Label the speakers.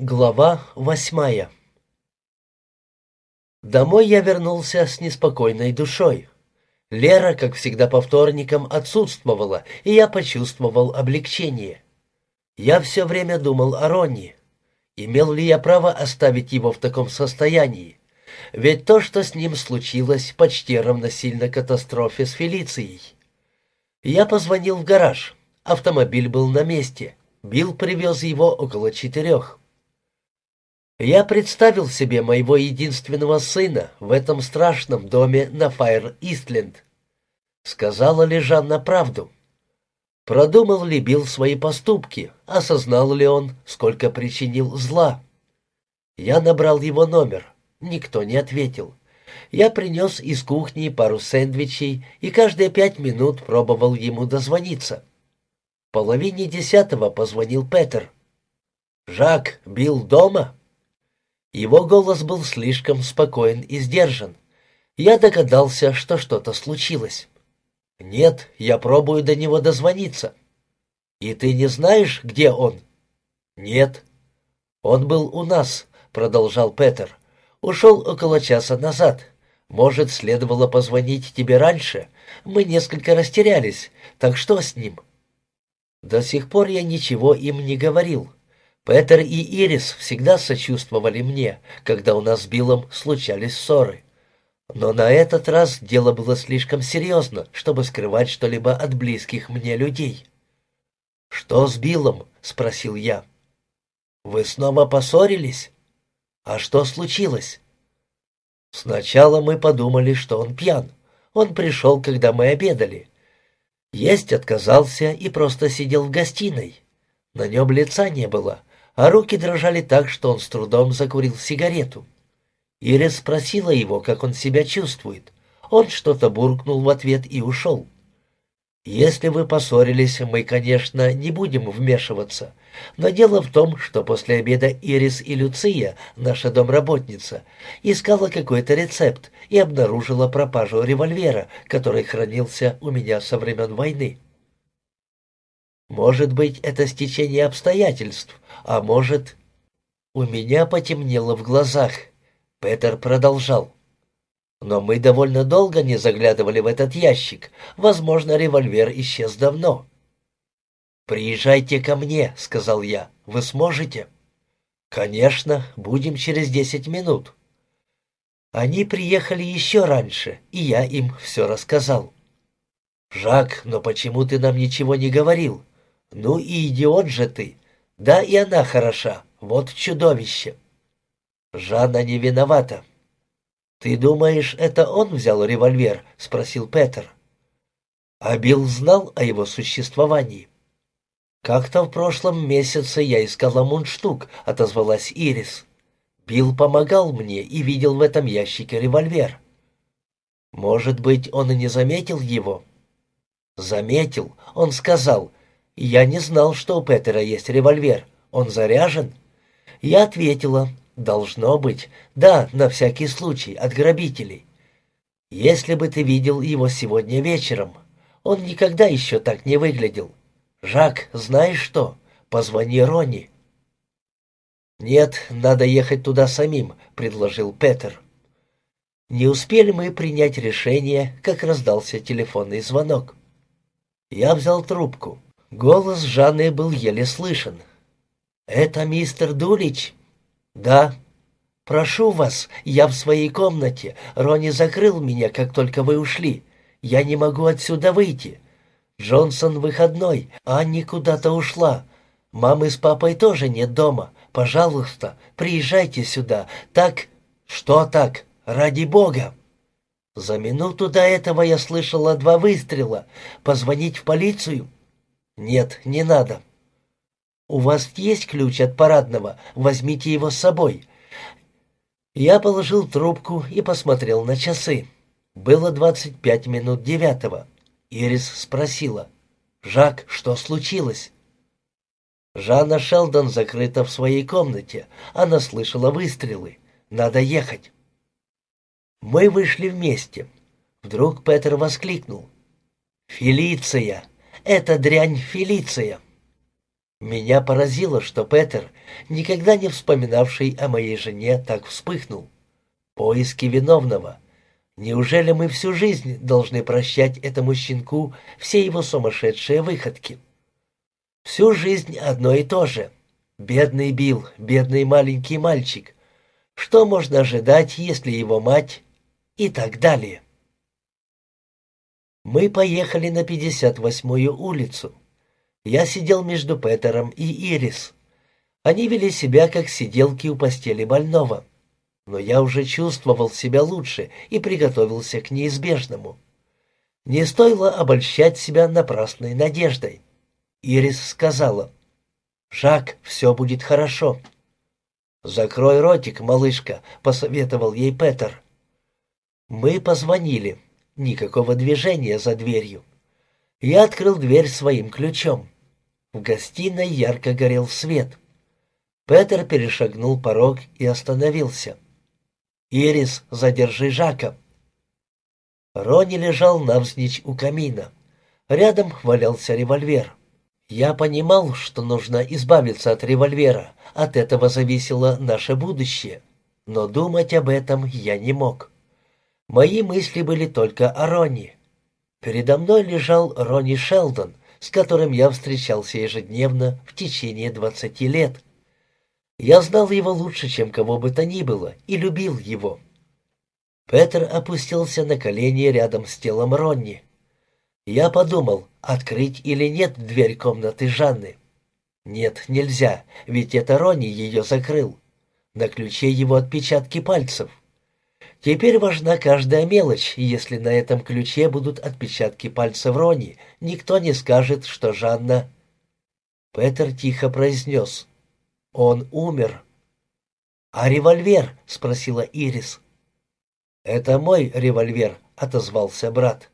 Speaker 1: Глава восьмая Домой я вернулся с неспокойной душой. Лера, как всегда по вторникам, отсутствовала, и я почувствовал облегчение. Я все время думал о Ронни. Имел ли я право оставить его в таком состоянии? Ведь то, что с ним случилось, почти равносильно катастрофе с Фелицией. Я позвонил в гараж. Автомобиль был на месте. Билл привез его около четырех. Я представил себе моего единственного сына в этом страшном доме на Файр-Истленд. Сказала ли Жанна правду? Продумал ли Билл свои поступки? Осознал ли он, сколько причинил зла? Я набрал его номер. Никто не ответил. Я принес из кухни пару сэндвичей и каждые пять минут пробовал ему дозвониться. В половине десятого позвонил Петер. «Жак, Билл дома?» Его голос был слишком спокоен и сдержан. Я догадался, что что-то случилось. «Нет, я пробую до него дозвониться». «И ты не знаешь, где он?» «Нет». «Он был у нас», — продолжал Петер. «Ушел около часа назад. Может, следовало позвонить тебе раньше? Мы несколько растерялись. Так что с ним?» До сих пор я ничего им не говорил. Петер и Ирис всегда сочувствовали мне, когда у нас с Биллом случались ссоры. Но на этот раз дело было слишком серьезно, чтобы скрывать что-либо от близких мне людей. «Что с Биллом?» — спросил я. «Вы снова поссорились? А что случилось?» «Сначала мы подумали, что он пьян. Он пришел, когда мы обедали. Есть отказался и просто сидел в гостиной. На нем лица не было, а руки дрожали так, что он с трудом закурил сигарету. Ирис спросила его, как он себя чувствует. Он что-то буркнул в ответ и ушел. «Если вы поссорились, мы, конечно, не будем вмешиваться. Но дело в том, что после обеда Ирис и Люция, наша домработница, искала какой-то рецепт и обнаружила пропажу револьвера, который хранился у меня со времен войны. Может быть, это стечение обстоятельств, а может... У меня потемнело в глазах. Петер продолжал. Но мы довольно долго не заглядывали в этот ящик. Возможно, револьвер исчез давно. «Приезжайте ко мне», — сказал я. «Вы сможете?» «Конечно, будем через десять минут». Они приехали еще раньше, и я им все рассказал. «Жак, но почему ты нам ничего не говорил? Ну и идиот же ты. Да, и она хороша. Вот чудовище. Жанна не виновата. Ты думаешь, это он взял револьвер? Спросил Петер. А Билл знал о его существовании. «Как-то в прошлом месяце я искала мундштук», — отозвалась Ирис. «Билл помогал мне и видел в этом ящике револьвер». «Может быть, он и не заметил его?» «Заметил. Он сказал, «Я не знал, что у Петера есть револьвер. Он заряжен?» Я ответила, «Должно быть. Да, на всякий случай, от грабителей. Если бы ты видел его сегодня вечером, он никогда еще так не выглядел. Жак, знаешь что? Позвони Ронни». «Нет, надо ехать туда самим», — предложил Петер. Не успели мы принять решение, как раздался телефонный звонок. Я взял трубку. Голос Жанны был еле слышен. «Это мистер Дулич?» «Да». «Прошу вас, я в своей комнате. Ронни закрыл меня, как только вы ушли. Я не могу отсюда выйти. Джонсон выходной, Анни куда-то ушла. Мамы с папой тоже нет дома. Пожалуйста, приезжайте сюда. Так...» «Что так? Ради бога!» За минуту до этого я слышала два выстрела. Позвонить в полицию? «Нет, не надо». «У вас есть ключ от парадного? Возьмите его с собой». Я положил трубку и посмотрел на часы. Было двадцать пять минут девятого. Ирис спросила. «Жак, что случилось?» Жанна Шелдон закрыта в своей комнате. Она слышала выстрелы. Надо ехать. Мы вышли вместе. Вдруг Петер воскликнул. «Фелиция!» Это дрянь Фелиция. Меня поразило, что Петер, никогда не вспоминавший о моей жене, так вспыхнул. Поиски виновного. Неужели мы всю жизнь должны прощать этому щенку все его сумасшедшие выходки? Всю жизнь одно и то же. Бедный Билл, бедный маленький мальчик. Что можно ожидать, если его мать... И так далее. Мы поехали на 58-ю улицу. Я сидел между Петером и Ирис. Они вели себя, как сиделки у постели больного. Но я уже чувствовал себя лучше и приготовился к неизбежному. Не стоило обольщать себя напрасной надеждой. Ирис сказала, «Жак, все будет хорошо». «Закрой ротик, малышка», — посоветовал ей Петер. Мы позвонили. Никакого движения за дверью. Я открыл дверь своим ключом. В гостиной ярко горел свет. Петер перешагнул порог и остановился. «Ирис, задержи Жака». Рони лежал навзничь у камина. Рядом валялся револьвер. Я понимал, что нужно избавиться от револьвера. От этого зависело наше будущее. Но думать об этом я не мог. Мои мысли были только о Ронни. Передо мной лежал Ронни Шелдон, с которым я встречался ежедневно в течение двадцати лет. Я знал его лучше, чем кого бы то ни было, и любил его. Петр опустился на колени рядом с телом Ронни. Я подумал, открыть или нет дверь комнаты Жанны. Нет, нельзя, ведь это Ронни ее закрыл. На ключе его отпечатки пальцев. Теперь важна каждая мелочь, если на этом ключе будут отпечатки пальцев Рони, никто не скажет, что Жанна... Петер тихо произнес. «Он умер». «А револьвер?» — спросила Ирис. «Это мой револьвер», — отозвался брат.